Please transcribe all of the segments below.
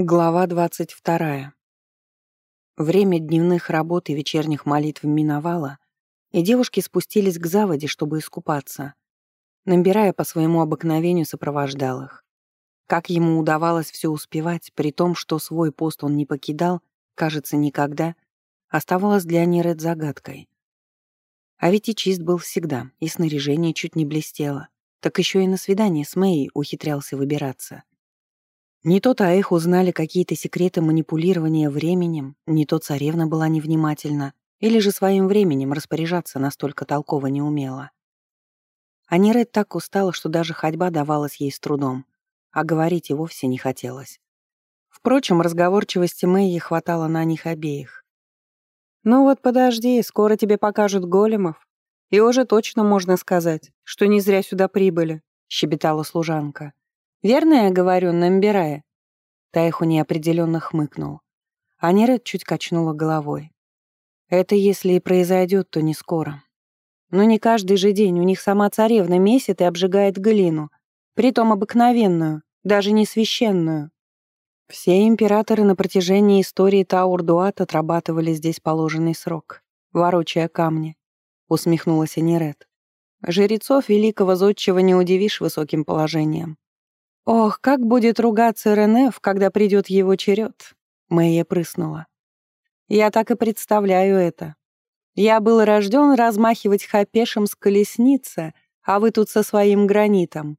Глава двадцать вторая. Время дневных работ и вечерних молитв миновало, и девушки спустились к заводе, чтобы искупаться. Набирая по своему обыкновению сопровождал их. Как ему удавалось все успевать, при том, что свой пост он не покидал, кажется, никогда, оставалось для Нерет загадкой. А ведь и чист был всегда, и снаряжение чуть не блестело, так еще и на свидание с Мэй ухитрялся выбираться. Не то Таэх узнали какие-то секреты манипулирования временем, не то царевна была невнимательна, или же своим временем распоряжаться настолько толково не умела. А Нерет так устала, что даже ходьба давалась ей с трудом, а говорить и вовсе не хотелось. Впрочем, разговорчивости Мэйи хватало на них обеих. «Ну вот подожди, скоро тебе покажут големов, и уже точно можно сказать, что не зря сюда прибыли», — щебетала служанка. «Верно я говорю, Намбирая?» Тайху неопределенно хмыкнул. А Нерет чуть качнула головой. «Это если и произойдет, то не скоро. Но не каждый же день у них сама царевна месит и обжигает глину, притом обыкновенную, даже не священную. Все императоры на протяжении истории Таур-Дуат отрабатывали здесь положенный срок, ворочая камни», — усмехнулась Анирет. «Жрецов великого зодчего не удивишь высоким положением. «Ох, как будет ругаться РНФ, когда придет его черед!» Мэйя прыснула. «Я так и представляю это. Я был рожден размахивать хапешем с колесницы, а вы тут со своим гранитом».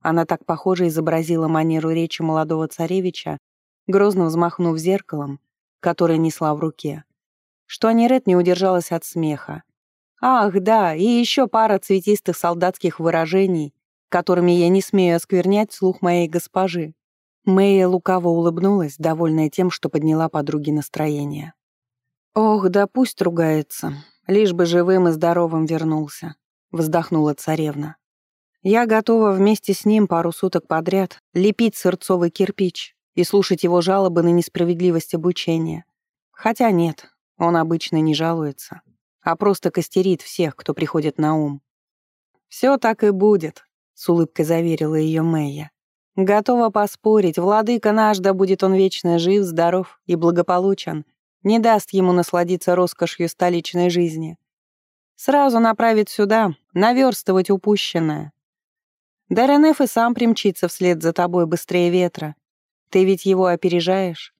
Она так похоже изобразила манеру речи молодого царевича, грозно взмахнув зеркалом, которое несла в руке, что Анирет не удержалась от смеха. «Ах, да, и еще пара цветистых солдатских выражений, которыми я не смею осквернять слух моей госпожи». Мэя лукаво улыбнулась, довольная тем, что подняла подруге настроение. «Ох, да пусть ругается, лишь бы живым и здоровым вернулся», — вздохнула царевна. «Я готова вместе с ним пару суток подряд лепить сырцовый кирпич и слушать его жалобы на несправедливость обучения. Хотя нет, он обычно не жалуется, а просто костерит всех, кто приходит на ум. «Все так и будет», с улыбкой заверила ее Мэйя. «Готова поспорить, владыка наш, да будет он вечно жив, здоров и благополучен, не даст ему насладиться роскошью столичной жизни. Сразу направит сюда, наверстывать упущенное. Да Ренеф и сам примчится вслед за тобой быстрее ветра. Ты ведь его опережаешь.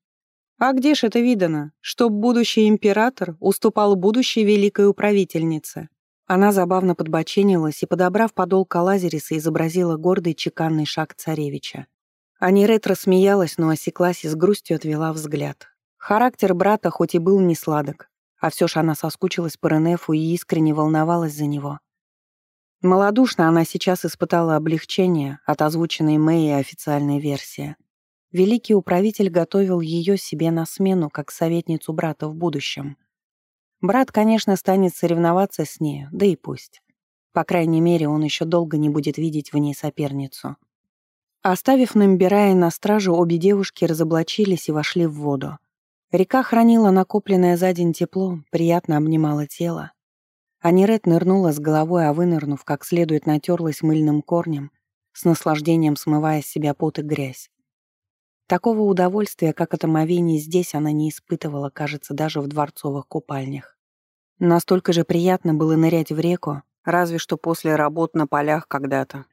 А где ж это видано, чтоб будущий император уступал будущей великой управительнице? Она забавно подбоченилась и, подобрав подол Калазериса, изобразила гордый чеканный шаг царевича. Анирет рассмеялась, но осеклась и с грустью отвела взгляд. Характер брата хоть и был не сладок, а все ж она соскучилась по Ренефу и искренне волновалась за него. Молодушно она сейчас испытала облегчение от озвученной Мэи официальной версии. Великий управитель готовил ее себе на смену как советницу брата в будущем — Брат, конечно, станет соревноваться с ней, да и пусть. По крайней мере, он еще долго не будет видеть в ней соперницу. Оставив Намбирая на страже, обе девушки разоблачились и вошли в воду. Река хранила накопленное за день тепло, приятно обнимала тело. Анирет нырнула с головой, а вынырнув, как следует натерлась мыльным корнем, с наслаждением смывая с себя пот и грязь. Такого удовольствия, как от омовений здесь, она не испытывала, кажется, даже в дворцовых купальнях. Настолько же приятно было нырять в реку, разве что после работ на полях когда-то.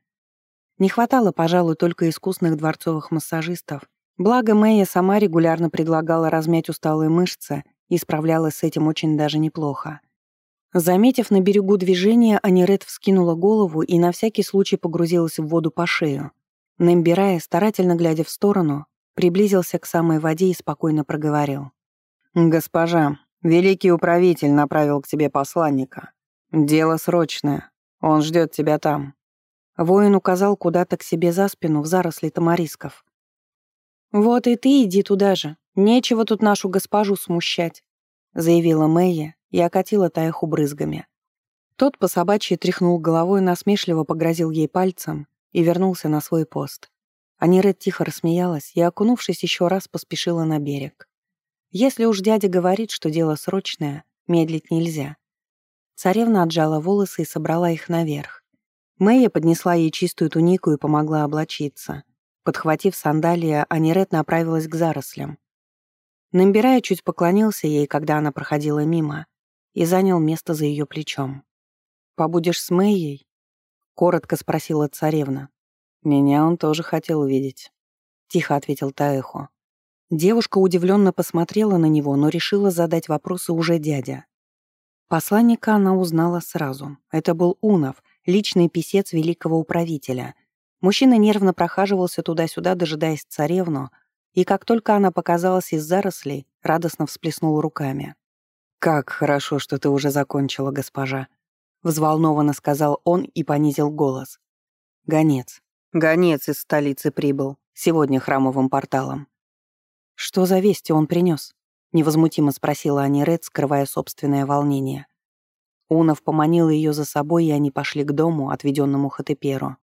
Не хватало, пожалуй, только искусных дворцовых массажистов. Благо, Мэя сама регулярно предлагала размять усталые мышцы и справлялась с этим очень даже неплохо. Заметив на берегу движение, Анирет вскинула голову и на всякий случай погрузилась в воду по шею. Намбирая, старательно глядя в сторону, приблизился к самой воде и спокойно проговорил. «Госпожа, Великий управитель направил к тебе посланника. Дело срочное. Он ждет тебя там». Воин указал куда-то к себе за спину в заросли тамарисков. «Вот и ты иди туда же. Нечего тут нашу госпожу смущать», заявила Мэйя и окатила Таеху брызгами. Тот по собачьи тряхнул головой, насмешливо погрозил ей пальцем и вернулся на свой пост. Аниред тихо рассмеялась и, окунувшись еще раз, поспешила на берег. Если уж дядя говорит, что дело срочное, медлить нельзя. Царевна отжала волосы и собрала их наверх. Мэя поднесла ей чистую тунику и помогла облачиться. Подхватив сандалия, Анирет направилась к зарослям. Намбирая чуть поклонился ей, когда она проходила мимо, и занял место за ее плечом. «Побудешь с Мэйей?» — коротко спросила царевна. «Меня он тоже хотел увидеть», — тихо ответил Таэхо. Девушка удивленно посмотрела на него, но решила задать вопросы уже дядя. Посланника она узнала сразу. Это был Унов, личный писец великого управителя. Мужчина нервно прохаживался туда-сюда, дожидаясь царевну, и как только она показалась из зарослей, радостно всплеснул руками. «Как хорошо, что ты уже закончила, госпожа», — взволнованно сказал он и понизил голос. «Гонец. Гонец из столицы прибыл. Сегодня храмовым порталом». «Что за вести он принес?» — невозмутимо спросила Аниред, скрывая собственное волнение. Унов поманил ее за собой, и они пошли к дому, отведенному Хатеперу.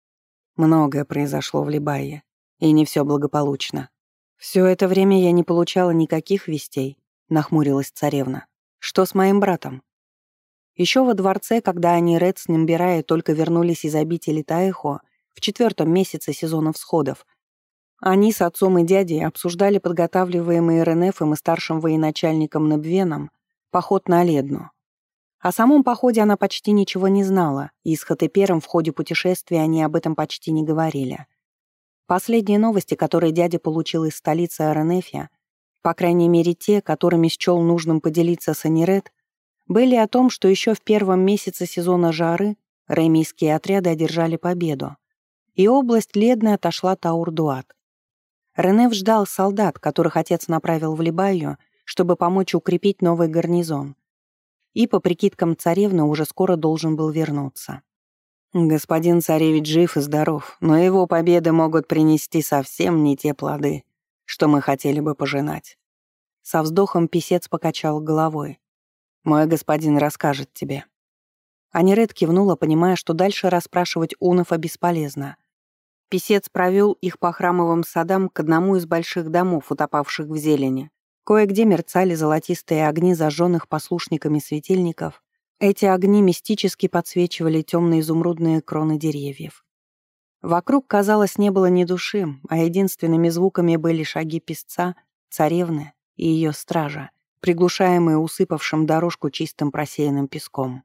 Многое произошло в Либае, и не все благополучно. «Все это время я не получала никаких вестей», — нахмурилась царевна. «Что с моим братом?» Еще во дворце, когда они Ред с Нембирая только вернулись из обители Таэхо, в четвертом месяце сезона всходов. Они с отцом и дядей обсуждали подготавливаемый РНФом и старшим военачальником Небвеном поход на Ледну. О самом походе она почти ничего не знала, и с Хатепером в ходе путешествия они об этом почти не говорили. Последние новости, которые дядя получил из столицы Аренефия, по крайней мере те, которыми счел нужным поделиться с Аниред, были о том, что еще в первом месяце сезона жары ремийские отряды одержали победу и область Ледны отошла Таурдуат. Ренев ждал солдат, которых отец направил в Либаю, чтобы помочь укрепить новый гарнизон. И, по прикидкам царевны, уже скоро должен был вернуться. Господин царевич жив и здоров, но его победы могут принести совсем не те плоды, что мы хотели бы пожинать. Со вздохом писец покачал головой. «Мой господин расскажет тебе». Аниред кивнула, понимая, что дальше расспрашивать Унова бесполезно. Песец провел их по храмовым садам к одному из больших домов, утопавших в зелени. Кое-где мерцали золотистые огни зажженных послушниками светильников. Эти огни мистически подсвечивали темные изумрудные кроны деревьев. Вокруг, казалось, не было ни души, а единственными звуками были шаги песца, царевны и ее стража, приглушаемые усыпавшим дорожку чистым просеянным песком.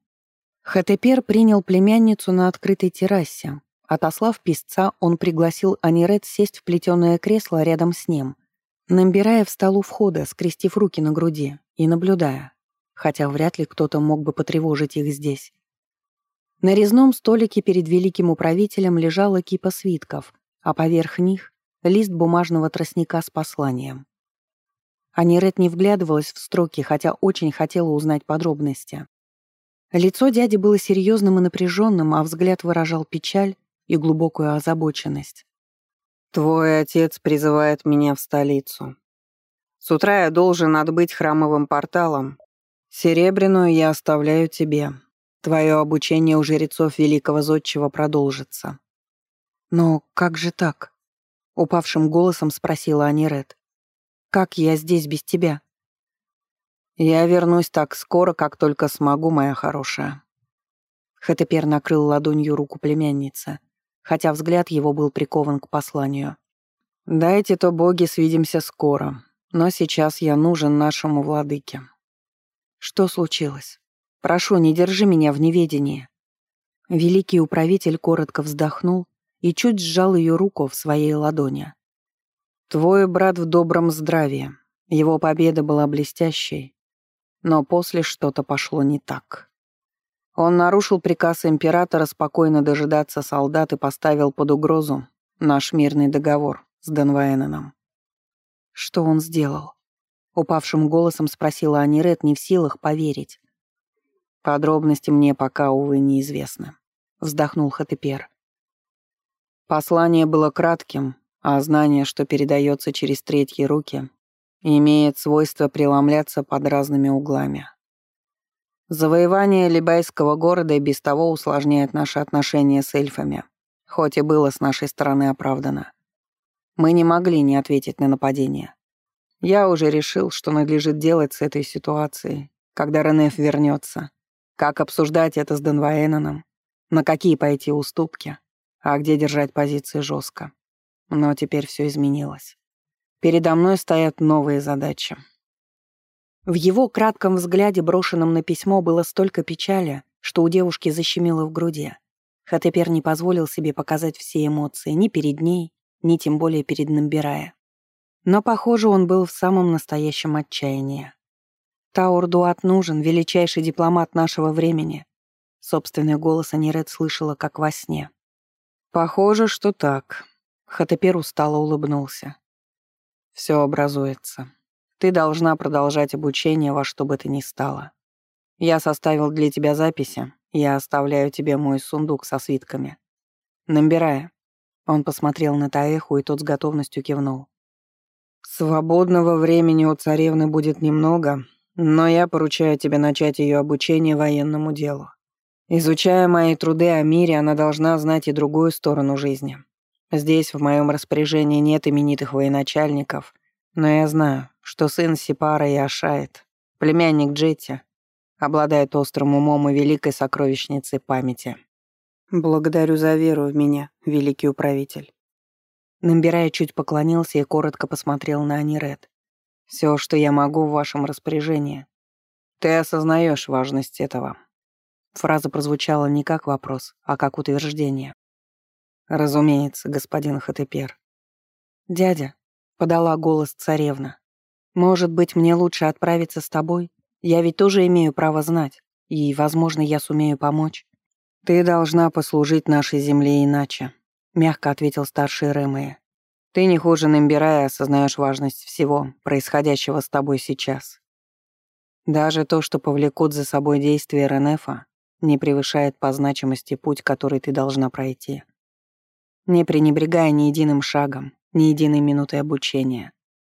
Хатепер принял племянницу на открытой террасе, Отослав писца, он пригласил Аниред сесть в плетеное кресло рядом с ним, набирая в столу входа, скрестив руки на груди и наблюдая, хотя вряд ли кто-то мог бы потревожить их здесь. На резном столике перед великим управителем лежала кипа свитков, а поверх них — лист бумажного тростника с посланием. Аниред не вглядывалась в строки, хотя очень хотела узнать подробности. Лицо дяди было серьезным и напряженным, а взгляд выражал печаль и глубокую озабоченность. «Твой отец призывает меня в столицу. С утра я должен отбыть храмовым порталом. Серебряную я оставляю тебе. Твое обучение у жрецов Великого Зодчего продолжится». «Но как же так?» — упавшим голосом спросила Аниред. «Как я здесь без тебя?» «Я вернусь так скоро, как только смогу, моя хорошая». Хатепер накрыл ладонью руку племянницы хотя взгляд его был прикован к посланию. «Дайте-то боги, свидимся скоро, но сейчас я нужен нашему владыке». «Что случилось? Прошу, не держи меня в неведении». Великий управитель коротко вздохнул и чуть сжал ее руку в своей ладони. «Твой брат в добром здравии. Его победа была блестящей. Но после что-то пошло не так». Он нарушил приказ императора спокойно дожидаться солдат и поставил под угрозу наш мирный договор с Денвайненом. Что он сделал? Упавшим голосом спросила Анирет, не в силах поверить. Подробности мне пока, увы, неизвестны. Вздохнул Хатепер. Послание было кратким, а знание, что передается через третьи руки, имеет свойство преломляться под разными углами. Завоевание Либайского города и без того усложняет наши отношения с эльфами, хоть и было с нашей стороны оправдано. Мы не могли не ответить на нападение. Я уже решил, что надлежит делать с этой ситуацией, когда Ренеф вернется. Как обсуждать это с Денваэноном, на какие пойти уступки, а где держать позиции жестко. но теперь все изменилось. Передо мной стоят новые задачи. В его кратком взгляде, брошенном на письмо, было столько печали, что у девушки защемило в груди. Хатепер не позволил себе показать все эмоции ни перед ней, ни тем более перед Намбирая. Но, похоже, он был в самом настоящем отчаянии. Таур Дуат нужен, величайший дипломат нашего времени. Собственный голос Аниред слышала, как во сне. Похоже, что так. Хатепер устало улыбнулся. Все образуется. Ты должна продолжать обучение во что бы то ни стало. Я составил для тебя записи. Я оставляю тебе мой сундук со свитками. Набирая. Он посмотрел на Таэху, и тот с готовностью кивнул. «Свободного времени у царевны будет немного, но я поручаю тебе начать ее обучение военному делу. Изучая мои труды о мире, она должна знать и другую сторону жизни. Здесь в моем распоряжении нет именитых военачальников, но я знаю, что сын Сипара и Ашает, племянник Джетти, обладает острым умом и великой сокровищницей памяти. Благодарю за веру в меня, великий управитель. Намбирая чуть поклонился и коротко посмотрел на Аниред. Все, что я могу в вашем распоряжении. Ты осознаешь важность этого. Фраза прозвучала не как вопрос, а как утверждение. Разумеется, господин Хатепер. Дядя, подала голос царевна. «Может быть, мне лучше отправиться с тобой? Я ведь тоже имею право знать, и, возможно, я сумею помочь». «Ты должна послужить нашей земле иначе», — мягко ответил старший Рэмэя. «Ты не хуже Намбирая осознаешь важность всего, происходящего с тобой сейчас. Даже то, что повлекут за собой действия Ренефа, не превышает по значимости путь, который ты должна пройти. Не пренебрегая ни единым шагом, ни единой минутой обучения,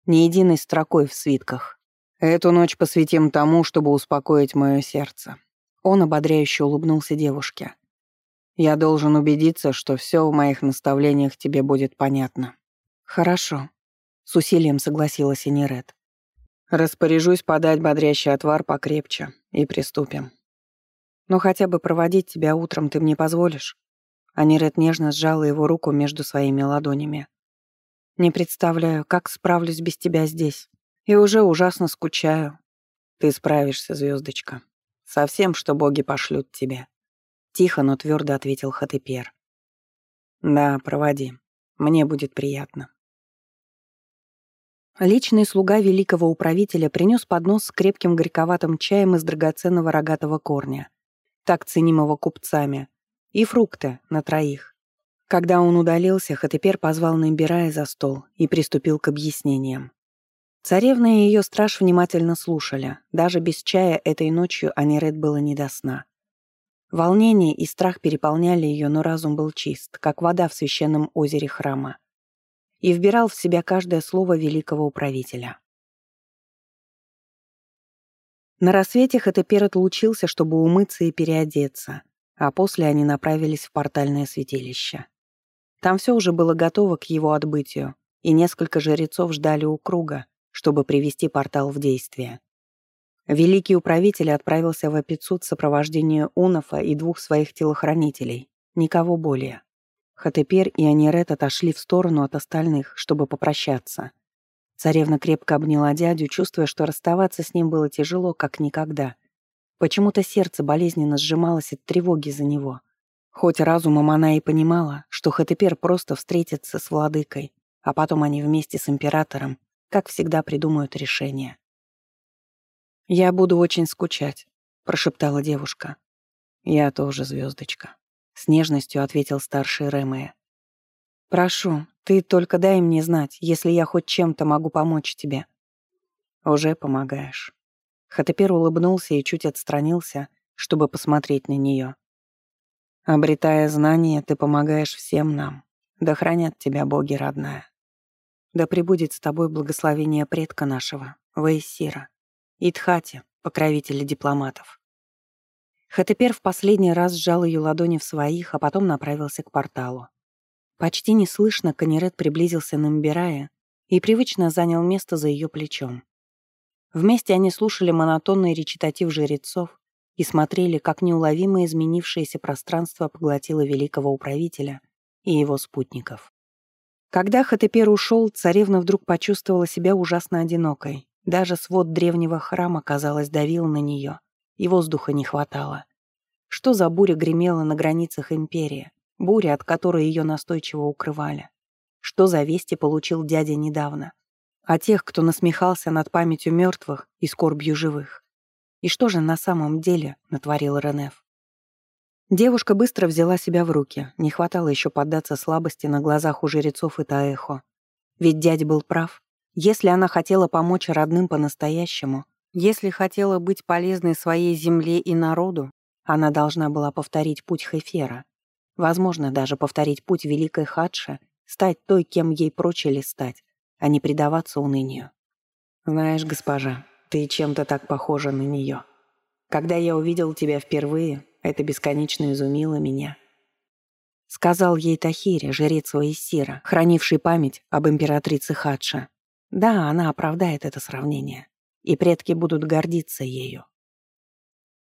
ни единой строкой в свитках. Эту ночь посвятим тому, чтобы успокоить мое сердце. Он ободряюще улыбнулся девушке. Я должен убедиться, что все в моих наставлениях тебе будет понятно. Хорошо. С усилием согласилась Эниред. Распоряжусь подать бодрящий отвар покрепче и приступим. Но хотя бы проводить тебя утром ты мне позволишь? Аниред нежно сжала его руку между своими ладонями. Не представляю, как справлюсь без тебя здесь. И уже ужасно скучаю. Ты справишься, звездочка. Со всем, что боги пошлют тебе. Тихо, но твердо ответил Хатепер. Да, проводи. Мне будет приятно. Личный слуга великого управителя принес поднос с крепким горьковатым чаем из драгоценного рогатого корня, так ценимого купцами, и фрукты на троих. Когда он удалился, Хатепер позвал Намбирая за стол и приступил к объяснениям. Царевна и ее страж внимательно слушали. Даже без чая этой ночью Аниред было не до сна. Волнение и страх переполняли ее, но разум был чист, как вода в священном озере храма. И вбирал в себя каждое слово великого управителя. На рассвете Хатепер отлучился, чтобы умыться и переодеться, а после они направились в портальное святилище. Там все уже было готово к его отбытию, и несколько жрецов ждали у круга, чтобы привести портал в действие. Великий управитель отправился в Апицуд в сопровождении Унафа и двух своих телохранителей, никого более. Хатепер и Анирет отошли в сторону от остальных, чтобы попрощаться. Царевна крепко обняла дядю, чувствуя, что расставаться с ним было тяжело, как никогда. Почему-то сердце болезненно сжималось от тревоги за него. Хоть разумом она и понимала, что Хатепер просто встретится с владыкой, а потом они вместе с императором, как всегда, придумают решение. «Я буду очень скучать», — прошептала девушка. «Я тоже, звездочка», — с нежностью ответил старший Ремея. «Прошу, ты только дай мне знать, если я хоть чем-то могу помочь тебе». «Уже помогаешь». Хатепер улыбнулся и чуть отстранился, чтобы посмотреть на нее. Обретая знания, ты помогаешь всем нам. Да хранят тебя боги, родная. Да пребудет с тобой благословение предка нашего, Ваесира, и Тхати, покровителя дипломатов. Хатепер в последний раз сжал ее ладони в своих, а потом направился к порталу. Почти неслышно Канерет приблизился на Мбирая и привычно занял место за ее плечом. Вместе они слушали монотонный речитатив жрецов, и смотрели, как неуловимо изменившееся пространство поглотило великого управителя и его спутников. Когда Хатепер ушел, царевна вдруг почувствовала себя ужасно одинокой. Даже свод древнего храма, казалось, давил на нее, и воздуха не хватало. Что за буря гремела на границах империи? Буря, от которой ее настойчиво укрывали. Что за вести получил дядя недавно? О тех, кто насмехался над памятью мертвых и скорбью живых. И что же на самом деле натворил Ренеф? Девушка быстро взяла себя в руки, не хватало еще поддаться слабости на глазах у жрецов и Таэхо. Ведь дядя был прав. Если она хотела помочь родным по-настоящему, если хотела быть полезной своей земле и народу, она должна была повторить путь Хефера. Возможно, даже повторить путь Великой Хадши, стать той, кем ей прочили стать, а не предаваться унынию. «Знаешь, госпожа, ты чем-то так похожа на нее. Когда я увидел тебя впервые, это бесконечно изумило меня. Сказал ей Тахири, жрец Ваисира, хранивший память об императрице Хадша. Да, она оправдает это сравнение, и предки будут гордиться ею.